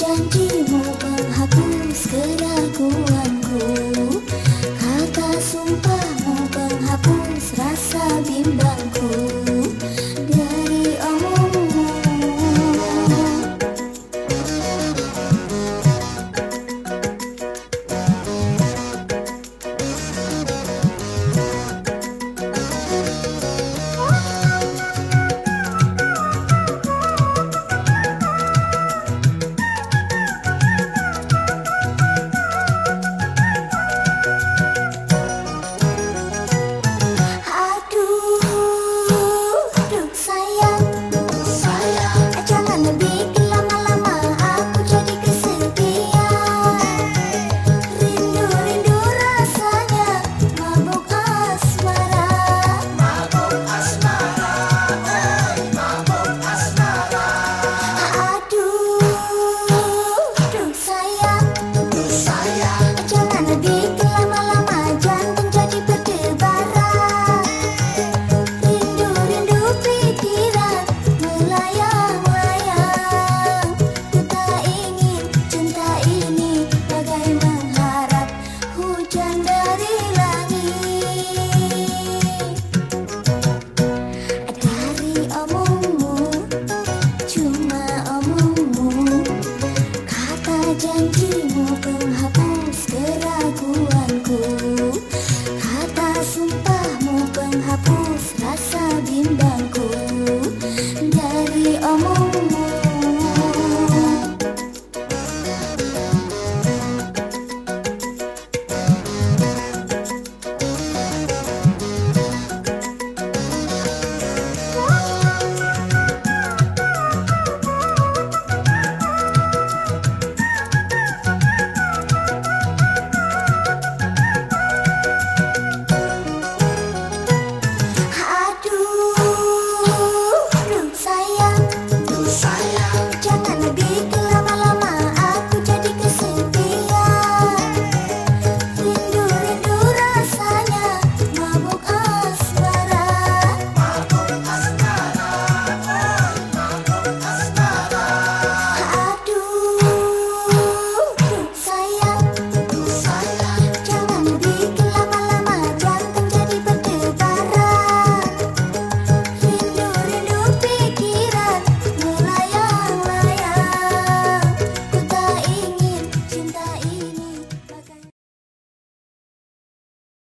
janjimu menghapus keraguan.